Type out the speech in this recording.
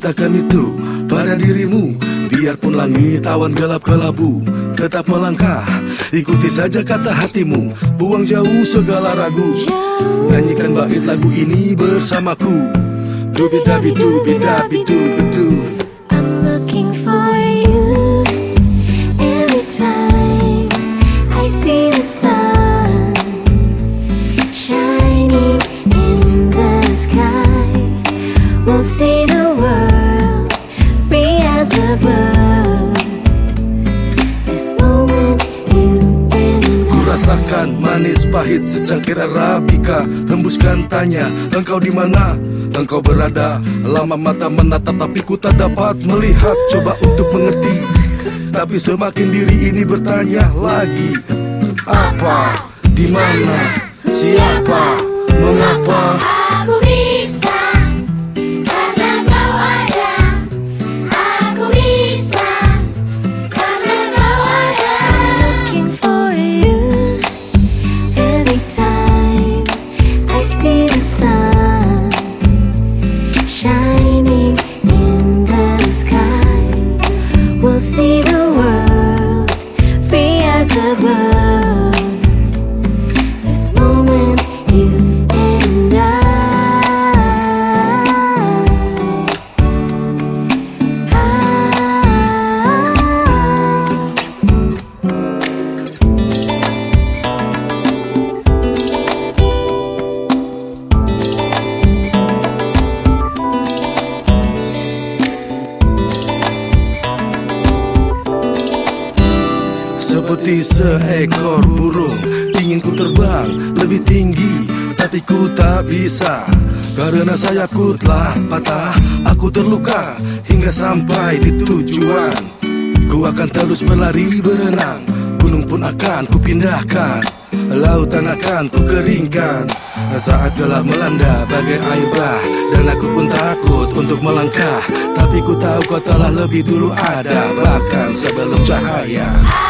katakan itu pada dirimu. Biarpun langit awan gelap kelabu Tetap melangkah. Ikuti saja kata hatimu Buang jauh segala ragu. Nyanyikan bait lagu ini bersamaku. Dubi-dabi dubi-dabi dubi-du I'm rasakan manis pahit secangkir arabika Hembuskan tanya engkau di mana? Engkau berada lama mata menatap Tapi ku tak dapat melihat. Coba untuk mengerti Tapi semakin diri ini bertanya lagi. Apa, di mana, siapa, mengapa see the world free as a bird. Seperti seekor burung Ingin ku terbang lebih tinggi Tapi ku tak bisa. Karena sayapku telah patah Aku terluka hingga sampai di tujuan. Ku akan terus berlari berenang Gunung pun akan ku pindahkan Lautan akan ku keringkan Saat gelap melanda bagai air bah Dan aku pun takut untuk melangkah. Tapi ku tahu kau telah lebih dulu ada Bahkan sebelum cahaya